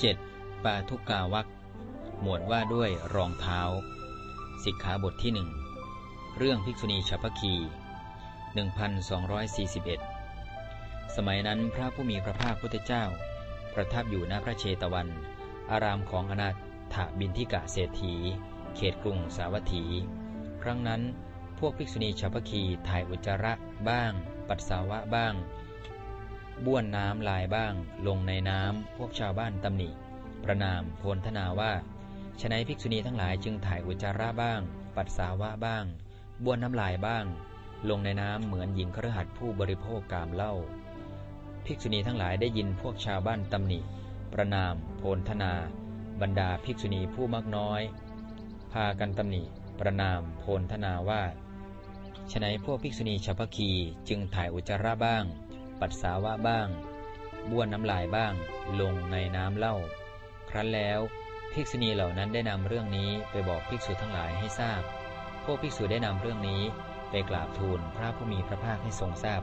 7. ปาทุกาวักหมวดว่าด้วยรองเท้า สิกขาบทที่หนึ่งเรื่องภิกษุณีฉัพพคี 1241 สมัยนั้นพระผู้มีพระภาคพุทธเจ้า ประทับอยู่ณพระเชตวัน อารามของอนาถบินทิกะเศรษฐี เขตกรุงสาวัตถี ครั้งนั้นพวกภิกษุณีฉัพพคีถ่ายอุจจาระบ้าง ปัสสาวะบ้าง บ้วนน้ำลายบ้าง ลงในน้ำพวกชาวบ้านตำหนิ ประนามโพลธนาว่าฉนัยภิกษุณีทั้งหลายจึงถ่ายอุจจาระบ้าง ปัสสาวะบ้าง บ้วนน้ำลายบ้าง ลงในน้ำเหมือนหญิงครหัสผู้บริโภคกามเล่าภิกษุณีทั้งหลายได้ยินพวกชาวบ้านตำหนิ ประนามโพลธนา บรรดาภิกษุณีผู้มักน้อย พากันตำหนิ ประนามโพลธนาว่าฉนัยพวกภิกษุณีฉัพพคีจึงถ่ายอุจจาระบ้าง ปัสสาวะบ้าง บ้วนน้ำลายบ้าง ลงในน้ำเล่าครั้นแล้วภิกษุณีเหล่านั้นได้นำเรื่องนี้ไปบอกภิกษุทั้งหลายให้ทราบ พวกภิกษุได้นำเรื่องนี้ไปกราบทูลพระผู้มีพระภาคให้ทรงทราบ